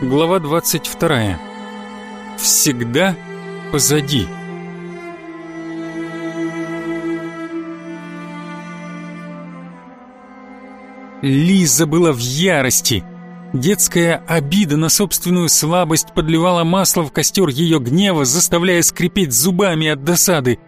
Глава 22. Всегда позади. Лиза была в ярости. Детская обида на собственную слабость подливала масло в костер ее гнева, заставляя скрипеть зубами от досады.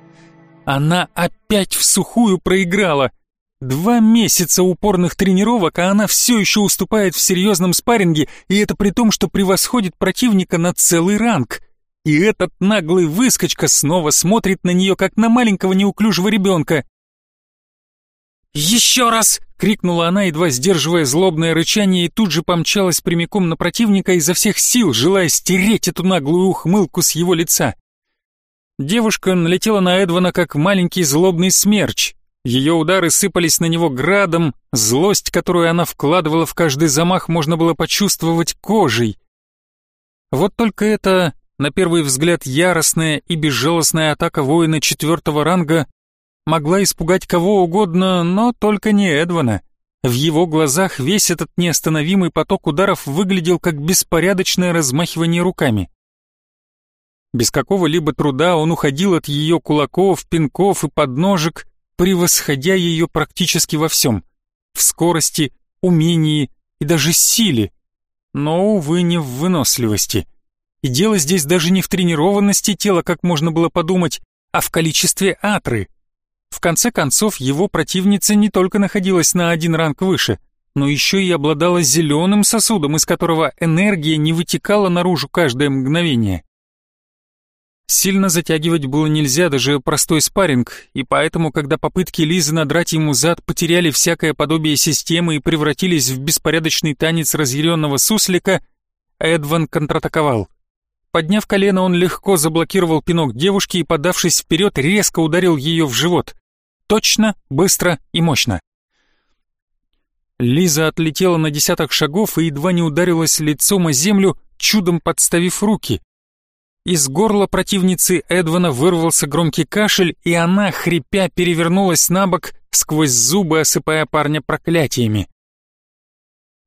Она опять в сухую проиграла. Два месяца упорных тренировок, а она все еще уступает в серьезном спарринге, и это при том, что превосходит противника на целый ранг. И этот наглый выскочка снова смотрит на нее, как на маленького неуклюжего ребенка. «Еще раз!» — крикнула она, едва сдерживая злобное рычание, и тут же помчалась прямиком на противника изо всех сил, желая стереть эту наглую ухмылку с его лица. Девушка налетела на Эдвана, как маленький злобный смерч. Ее удары сыпались на него градом, злость, которую она вкладывала в каждый замах, можно было почувствовать кожей. Вот только это, на первый взгляд, яростная и безжалостная атака воина четвертого ранга могла испугать кого угодно, но только не Эдвана. В его глазах весь этот неостановимый поток ударов выглядел как беспорядочное размахивание руками. Без какого-либо труда он уходил от ее кулаков, пинков и подножек, превосходя ее практически во всем. В скорости, умении и даже силе. Но, увы, не в выносливости. И дело здесь даже не в тренированности тела, как можно было подумать, а в количестве атры — в конце концов, его противница не только находилась на один ранг выше, но еще и обладала зеленым сосудом, из которого энергия не вытекала наружу каждое мгновение. Сильно затягивать было нельзя, даже простой спарринг, и поэтому, когда попытки Лизы надрать ему зад потеряли всякое подобие системы и превратились в беспорядочный танец разъяренного суслика, Эдван контратаковал. Подняв колено, он легко заблокировал пинок девушки и, подавшись вперед, резко ударил ее в живот. Точно, быстро и мощно. Лиза отлетела на десяток шагов и едва не ударилась лицом о землю, чудом подставив руки. Из горла противницы Эдвана вырвался громкий кашель, и она, хрипя, перевернулась на бок, сквозь зубы осыпая парня проклятиями.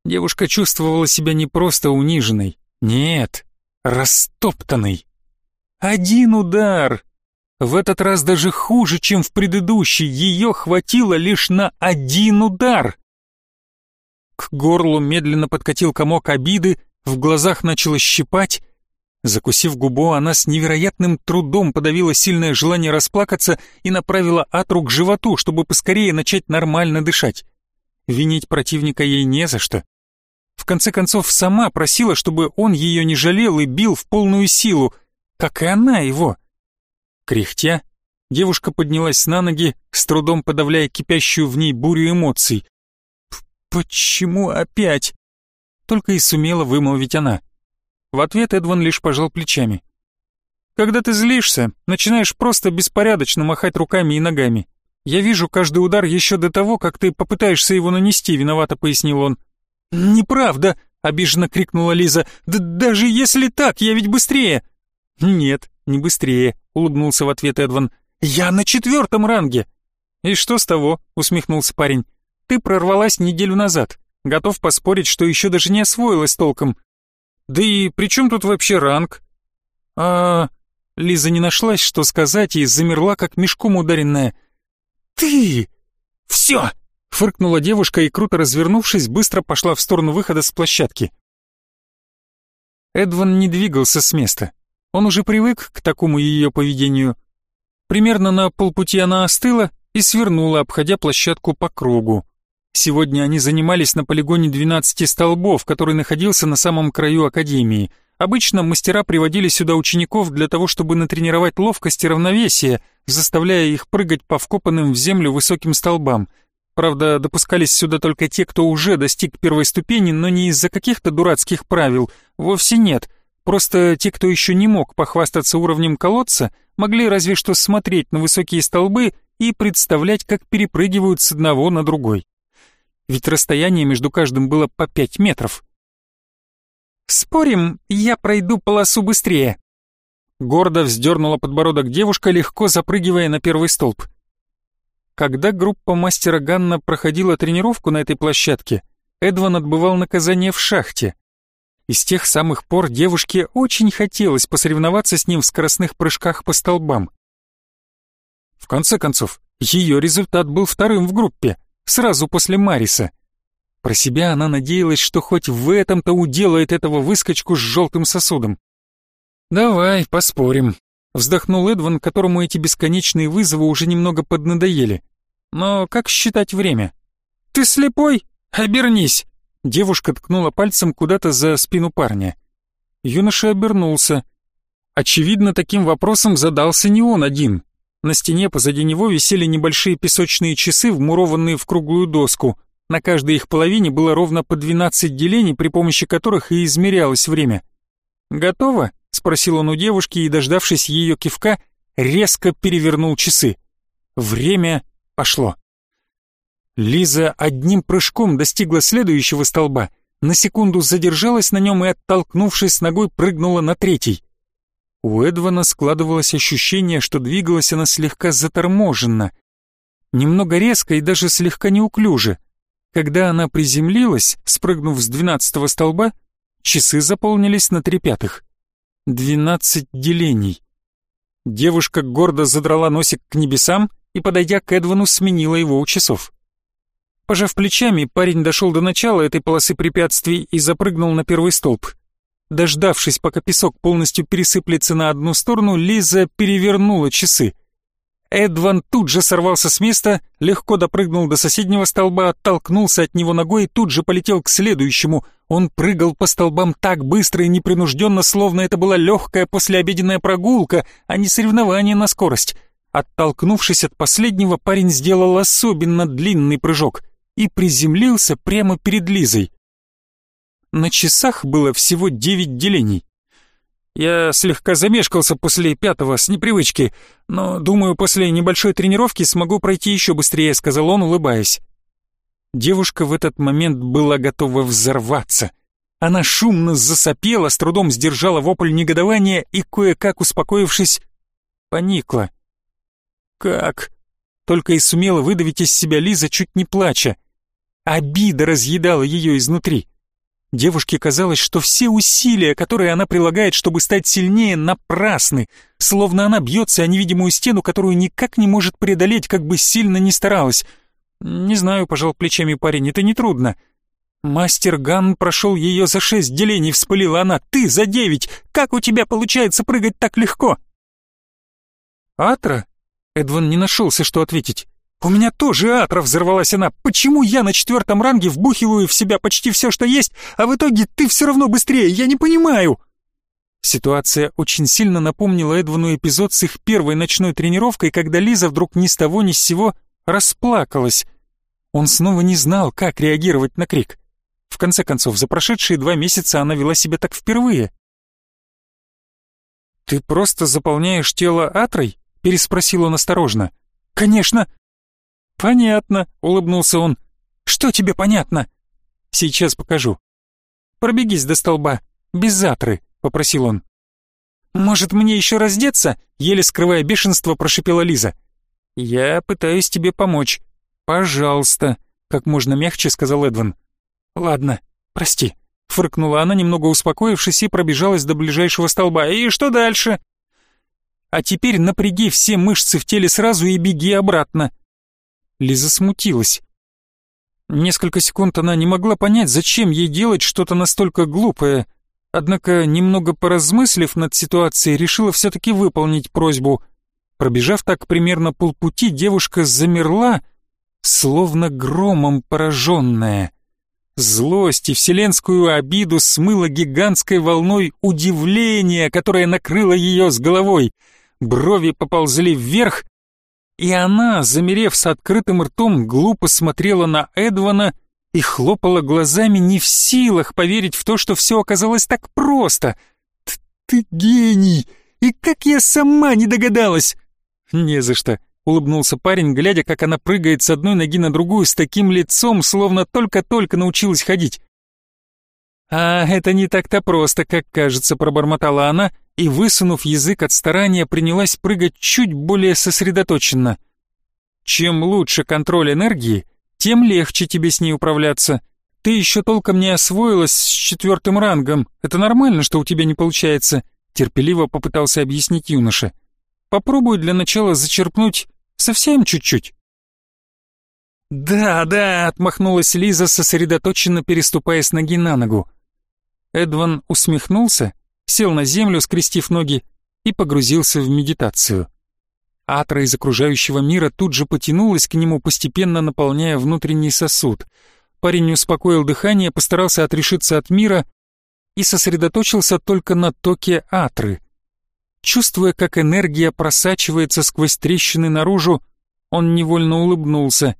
Девушка чувствовала себя не просто униженной, нет, растоптанной. Один удар, в этот раз даже хуже, чем в предыдущий, ее хватило лишь на один удар. К горлу медленно подкатил комок обиды, в глазах начало щипать. Закусив губу, она с невероятным трудом подавила сильное желание расплакаться и направила атру к животу, чтобы поскорее начать нормально дышать. Винить противника ей не за что. В конце концов, сама просила, чтобы он ее не жалел и бил в полную силу, как и она его. Кряхтя, девушка поднялась на ноги, с трудом подавляя кипящую в ней бурю эмоций. «Почему опять?» Только и сумела вымолвить она. В ответ Эдван лишь пожал плечами. «Когда ты злишься, начинаешь просто беспорядочно махать руками и ногами. Я вижу каждый удар еще до того, как ты попытаешься его нанести», — виновато пояснил он. «Неправда!» — обиженно крикнула Лиза. «Да даже если так, я ведь быстрее!» «Нет, не быстрее», — улыбнулся в ответ Эдван. «Я на четвертом ранге!» «И что с того?» — усмехнулся парень. «Ты прорвалась неделю назад. Готов поспорить, что еще даже не освоилась толком. Да и при чем тут вообще ранг?» «А...» Лиза не нашлась, что сказать, и замерла, как мешком ударенная. «Ты! Все!» — фыркнула девушка и, круто развернувшись, быстро пошла в сторону выхода с площадки. Эдван не двигался с места. Он уже привык к такому ее поведению. Примерно на полпути она остыла и свернула, обходя площадку по кругу. Сегодня они занимались на полигоне 12 столбов, который находился на самом краю академии. Обычно мастера приводили сюда учеников для того, чтобы натренировать ловкость и равновесие, заставляя их прыгать по вкопанным в землю высоким столбам. Правда, допускались сюда только те, кто уже достиг первой ступени, но не из-за каких-то дурацких правил, вовсе нет — Просто те, кто еще не мог похвастаться уровнем колодца, могли разве что смотреть на высокие столбы и представлять, как перепрыгивают с одного на другой. Ведь расстояние между каждым было по пять метров. «Спорим, я пройду полосу быстрее», Гордо вздернула подбородок девушка, легко запрыгивая на первый столб. Когда группа мастера Ганна проходила тренировку на этой площадке, Эдван отбывал наказание в шахте. И с тех самых пор девушке очень хотелось посоревноваться с ним в скоростных прыжках по столбам. В конце концов, ее результат был вторым в группе, сразу после Мариса. Про себя она надеялась, что хоть в этом-то уделает этого выскочку с желтым сосудом. «Давай, поспорим», — вздохнул Эдван, которому эти бесконечные вызовы уже немного поднадоели. «Но как считать время?» «Ты слепой? Обернись!» Девушка ткнула пальцем куда-то за спину парня. Юноша обернулся. Очевидно, таким вопросом задался не он один. На стене позади него висели небольшие песочные часы, вмурованные в круглую доску. На каждой их половине было ровно по 12 делений, при помощи которых и измерялось время. «Готово?» — спросил он у девушки и, дождавшись ее кивка, резко перевернул часы. Время пошло. Лиза одним прыжком достигла следующего столба, на секунду задержалась на нем и, оттолкнувшись ногой, прыгнула на третий. У Эдвана складывалось ощущение, что двигалась она слегка заторможенно, немного резко и даже слегка неуклюже. Когда она приземлилась, спрыгнув с двенадцатого столба, часы заполнились на три пятых. Двенадцать делений. Девушка гордо задрала носик к небесам и, подойдя к Эдвану, сменила его у часов. Пожав плечами, парень дошел до начала этой полосы препятствий и запрыгнул на первый столб. Дождавшись, пока песок полностью пересыплется на одну сторону, Лиза перевернула часы. Эдван тут же сорвался с места, легко допрыгнул до соседнего столба, оттолкнулся от него ногой и тут же полетел к следующему. Он прыгал по столбам так быстро и непринужденно, словно это была легкая послеобеденная прогулка, а не соревнование на скорость. Оттолкнувшись от последнего, парень сделал особенно длинный прыжок и приземлился прямо перед Лизой. На часах было всего девять делений. Я слегка замешкался после пятого с непривычки, но, думаю, после небольшой тренировки смогу пройти еще быстрее», — сказал он, улыбаясь. Девушка в этот момент была готова взорваться. Она шумно засопела, с трудом сдержала вопль негодования и, кое-как успокоившись, поникла. «Как?» — только и сумела выдавить из себя Лиза, чуть не плача. Обида разъедала ее изнутри. Девушке казалось, что все усилия, которые она прилагает, чтобы стать сильнее, напрасны, словно она бьется о невидимую стену, которую никак не может преодолеть, как бы сильно ни старалась. «Не знаю», — пожал плечами парень, — «это нетрудно». «Мастер Ган прошел ее за шесть делений», — вспылила она. «Ты за девять! Как у тебя получается прыгать так легко?» «Атра?» Эдван не нашелся, что ответить. «У меня тоже атра!» — взорвалась она. «Почему я на четвертом ранге вбухиваю в себя почти все, что есть, а в итоге ты все равно быстрее? Я не понимаю!» Ситуация очень сильно напомнила Эдвану эпизод с их первой ночной тренировкой, когда Лиза вдруг ни с того ни с сего расплакалась. Он снова не знал, как реагировать на крик. В конце концов, за прошедшие два месяца она вела себя так впервые. «Ты просто заполняешь тело атрой?» — переспросил он осторожно. «Конечно!» «Понятно», — улыбнулся он. «Что тебе понятно?» «Сейчас покажу». «Пробегись до столба, без затры», — попросил он. «Может, мне еще раздеться?» — еле скрывая бешенство, прошипела Лиза. «Я пытаюсь тебе помочь. Пожалуйста», — как можно мягче сказал Эдван. «Ладно, прости», — фыркнула она, немного успокоившись, и пробежалась до ближайшего столба. «И что дальше?» «А теперь напряги все мышцы в теле сразу и беги обратно», Лиза смутилась. Несколько секунд она не могла понять, зачем ей делать что-то настолько глупое, однако, немного поразмыслив над ситуацией, решила все-таки выполнить просьбу. Пробежав так примерно полпути, девушка замерла, словно громом пораженная. Злость и вселенскую обиду смыла гигантской волной удивления, которое накрыло ее с головой. Брови поползли вверх, и она, замерев с открытым ртом, глупо смотрела на Эдвана и хлопала глазами, не в силах поверить в то, что все оказалось так просто. «Ты гений! И как я сама не догадалась!» «Не за что», — улыбнулся парень, глядя, как она прыгает с одной ноги на другую с таким лицом, словно только-только научилась ходить. «А это не так-то просто, как кажется», — пробормотала она и, высунув язык от старания, принялась прыгать чуть более сосредоточенно. «Чем лучше контроль энергии, тем легче тебе с ней управляться. ты еще толком не освоилась с четвертым рангом. Это нормально, что у тебя не получается», — терпеливо попытался объяснить юноша. «Попробуй для начала зачерпнуть совсем чуть-чуть». «Да, да», — отмахнулась Лиза, сосредоточенно переступая с ноги на ногу. Эдван усмехнулся, сел на землю, скрестив ноги, и погрузился в медитацию. Атра из окружающего мира тут же потянулась к нему, постепенно наполняя внутренний сосуд. Парень успокоил дыхание, постарался отрешиться от мира и сосредоточился только на токе Атры. Чувствуя, как энергия просачивается сквозь трещины наружу, он невольно улыбнулся.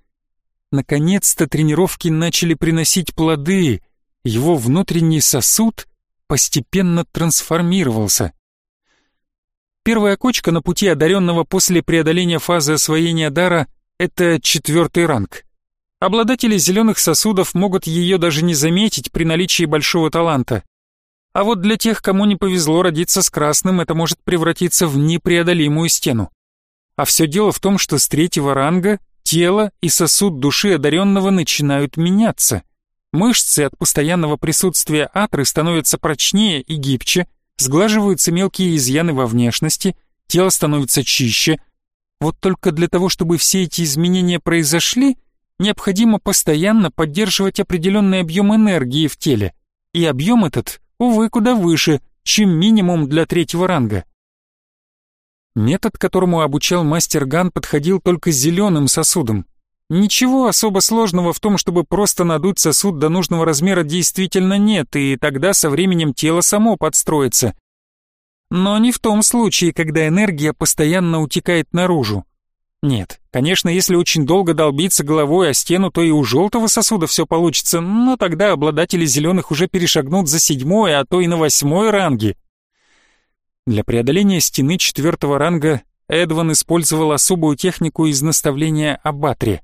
Наконец-то тренировки начали приносить плоды, его внутренний сосуд постепенно трансформировался. Первая кочка на пути одаренного после преодоления фазы освоения дара — это четвертый ранг. Обладатели зеленых сосудов могут ее даже не заметить при наличии большого таланта. А вот для тех, кому не повезло родиться с красным, это может превратиться в непреодолимую стену. А все дело в том, что с третьего ранга тело и сосуд души одаренного начинают меняться. Мышцы от постоянного присутствия атры становятся прочнее и гибче, сглаживаются мелкие изъяны во внешности, тело становится чище. Вот только для того, чтобы все эти изменения произошли, необходимо постоянно поддерживать определенный объем энергии в теле. И объем этот, увы, куда выше, чем минимум для третьего ранга. Метод, которому обучал мастер Ган, подходил только зеленым сосудам. Ничего особо сложного в том, чтобы просто надуть сосуд до нужного размера действительно нет, и тогда со временем тело само подстроится. Но не в том случае, когда энергия постоянно утекает наружу. Нет, конечно, если очень долго долбиться головой о стену, то и у желтого сосуда все получится, но тогда обладатели зеленых уже перешагнут за седьмой, а то и на восьмой ранги. Для преодоления стены четвертого ранга Эдван использовал особую технику из наставления Абатри.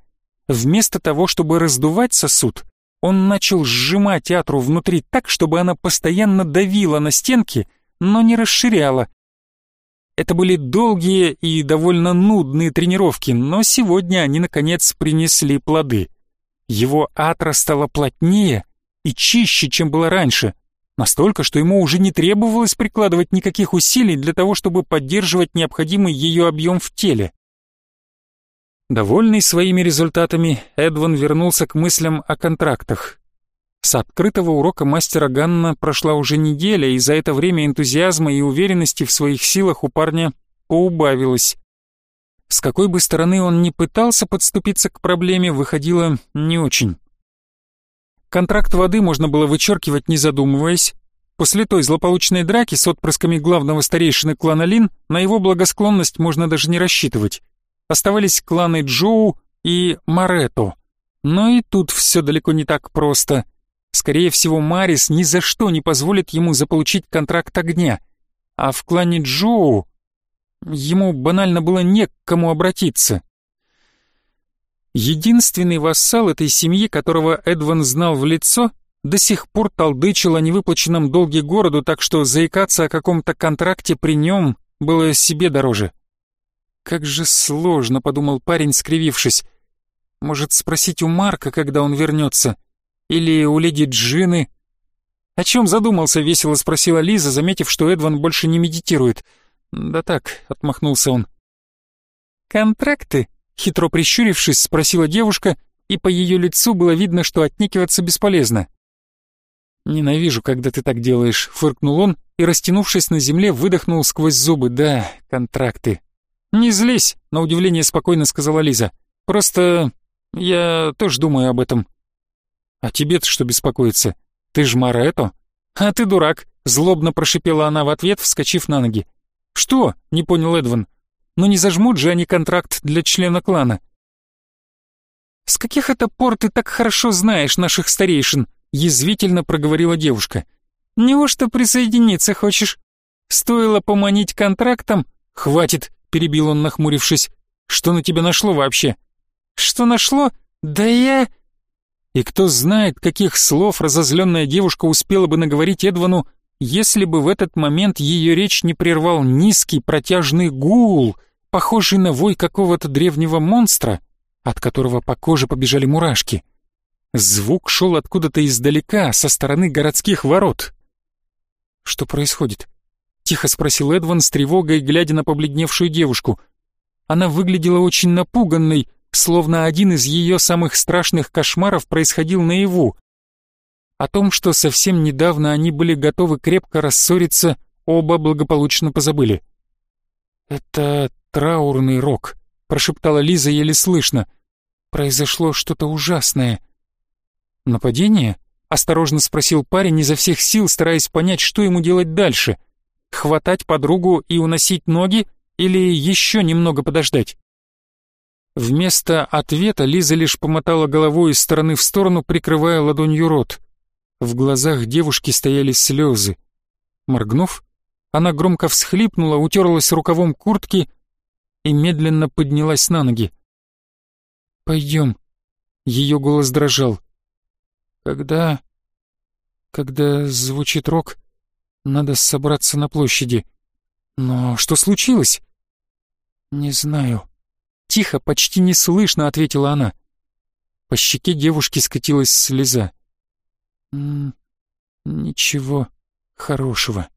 Вместо того, чтобы раздувать сосуд, он начал сжимать атру внутри так, чтобы она постоянно давила на стенки, но не расширяла, это были долгие и довольно нудные тренировки, но сегодня они, наконец, принесли плоды. Его атра стала плотнее и чище, чем было раньше, настолько, что ему уже не требовалось прикладывать никаких усилий для того, чтобы поддерживать необходимый ее объем в теле. Довольный своими результатами, Эдван вернулся к мыслям о контрактах. С открытого урока мастера Ганна прошла уже неделя, и за это время энтузиазма и уверенности в своих силах у парня поубавилось. С какой бы стороны он ни пытался подступиться к проблеме, выходило не очень. Контракт воды можно было вычеркивать, не задумываясь. После той злополучной драки с отпрысками главного старейшины клана Лин на его благосклонность можно даже не рассчитывать. Оставались кланы Джоу и Марето. Но и тут все далеко не так просто — Скорее всего, Марис ни за что не позволит ему заполучить контракт огня. А в клане Джоу ему банально было не к кому обратиться. Единственный вассал этой семьи, которого Эдван знал в лицо, до сих пор толдычил о невыплаченном долге городу, так что заикаться о каком-то контракте при нем было себе дороже. «Как же сложно», — подумал парень, скривившись. «Может, спросить у Марка, когда он вернется?» Или у леди Джины? О чем задумался, весело спросила Лиза, заметив, что Эдван больше не медитирует. Да так, отмахнулся он. Контракты? Хитро прищурившись, спросила девушка, и по ее лицу было видно, что отнекиваться бесполезно. «Ненавижу, когда ты так делаешь», — фыркнул он и, растянувшись на земле, выдохнул сквозь зубы. «Да, контракты». «Не злись», — на удивление спокойно сказала Лиза. «Просто я тоже думаю об этом». «А тебе-то что беспокоиться? Ты ж Марето?» «А ты дурак», — злобно прошипела она в ответ, вскочив на ноги. «Что?» — не понял Эдван. «Ну не зажмут же они контракт для члена клана». «С каких это пор ты так хорошо знаешь наших старейшин?» — язвительно проговорила девушка. «Неужто присоединиться хочешь? Стоило поманить контрактом?» «Хватит», — перебил он, нахмурившись. «Что на тебя нашло вообще?» «Что нашло? Да я...» И кто знает, каких слов разозленная девушка успела бы наговорить Эдвану, если бы в этот момент ее речь не прервал низкий протяжный гул, похожий на вой какого-то древнего монстра, от которого по коже побежали мурашки. Звук шел откуда-то издалека, со стороны городских ворот. «Что происходит?» — тихо спросил Эдван с тревогой, глядя на побледневшую девушку. Она выглядела очень напуганной, словно один из ее самых страшных кошмаров происходил наяву. О том, что совсем недавно они были готовы крепко рассориться, оба благополучно позабыли. «Это траурный рок», — прошептала Лиза еле слышно. «Произошло что-то ужасное». «Нападение?» — осторожно спросил парень изо всех сил, стараясь понять, что ему делать дальше. «Хватать подругу и уносить ноги или еще немного подождать?» Вместо ответа Лиза лишь помотала головой из стороны в сторону, прикрывая ладонью рот. В глазах девушки стояли слезы. Моргнув, она громко всхлипнула, утерлась рукавом куртки и медленно поднялась на ноги. «Пойдем». Ее голос дрожал. «Когда... когда звучит рок, надо собраться на площади. Но что случилось?» «Не знаю». Тихо, почти неслышно ответила она. По щеке девушки скатилась слеза. «Ничего хорошего».